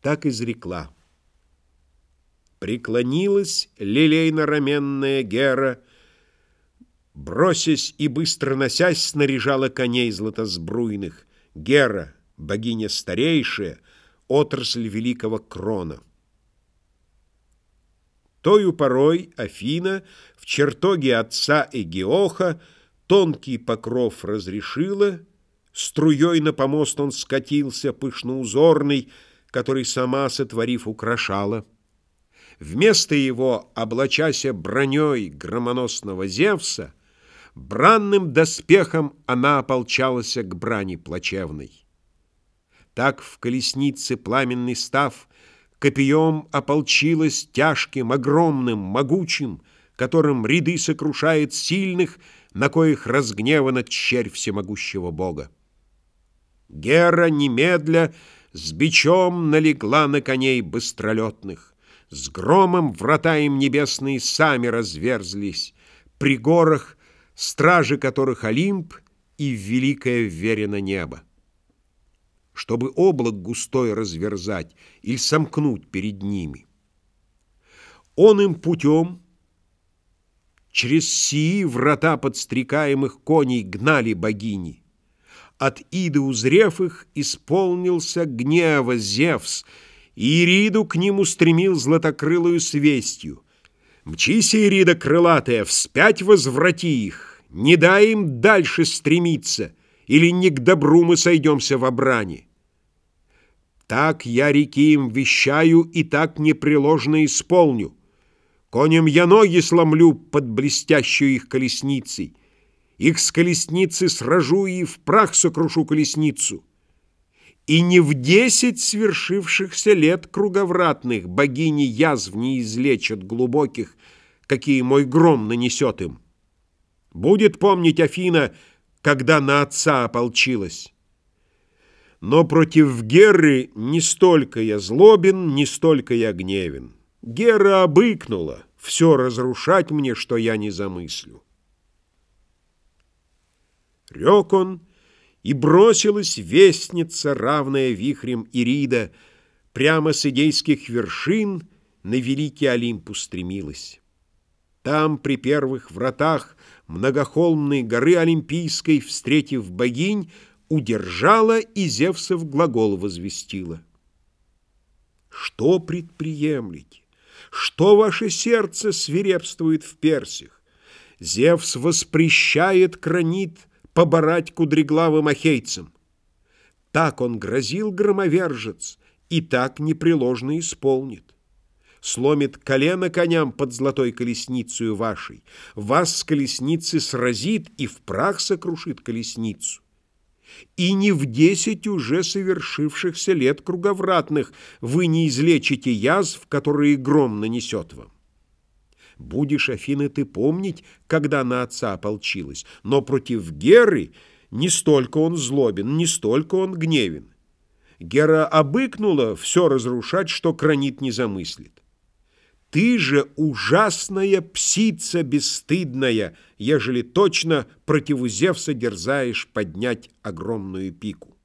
так изрекла. Преклонилась лилейно-раменная Гера, Бросясь и быстро носясь, снаряжала коней златосбруйных. Гера, богиня старейшая, отрасль великого крона. Тою порой Афина в чертоге отца Эгиоха тонкий покров разрешила, струей на помост он скатился, пышноузорный, который сама, сотворив, украшала. Вместо его, облачася броней громоносного Зевса, бранным доспехом она ополчалась к брани плачевной. Так в колеснице пламенный став Копьем ополчилась тяжким, огромным, могучим, Которым ряды сокрушает сильных, На коих разгневана червь всемогущего Бога. Гера немедля с бичом налегла на коней быстролетных. С громом врата им небесные сами разверзлись, При горах, стражи которых Олимп И великое вверено небо чтобы облак густой разверзать или сомкнуть перед ними. Он им путем через сии врата подстрекаемых коней гнали богини. От Иды узрев их, исполнился гнева Зевс, и Ириду к ним устремил златокрылую свестью. «Мчись, Ирида крылатая, вспять возврати их, не дай им дальше стремиться, или не к добру мы сойдемся в обране». Так я реки им вещаю и так непреложно исполню. Коням я ноги сломлю под блестящую их колесницей. Их с колесницы сражу и в прах сокрушу колесницу. И не в десять свершившихся лет круговратных богини язв не излечат глубоких, какие мой гром нанесет им. Будет помнить Афина, когда на отца ополчилась. Но против Геры не столько я злобен, не столько я гневен. Гера обыкнула все разрушать мне, что я не замыслю. Рек он, и бросилась вестница, равная вихрем Ирида, прямо с идейских вершин на великий Олимп устремилась. Там, при первых вратах многохолмной горы Олимпийской, встретив богинь, удержала и Зевсов глагол возвестила. Что предприемлете? Что ваше сердце свирепствует в персях? Зевс воспрещает кранит поборать кудреглавым ахейцам. Так он грозил громовержец, и так непреложно исполнит. Сломит колено коням под золотой колесницей вашей, вас с колесницы сразит и в прах сокрушит колесницу и не в десять уже совершившихся лет круговратных вы не излечите язв, которые гром нанесет вам. Будешь, Афины, ты помнить, когда на отца ополчилась, но против Геры не столько он злобен, не столько он гневен. Гера обыкнула все разрушать, что кранит не замыслит. Ты же ужасная псица бесстыдная, ежели точно против Зевса дерзаешь поднять огромную пику.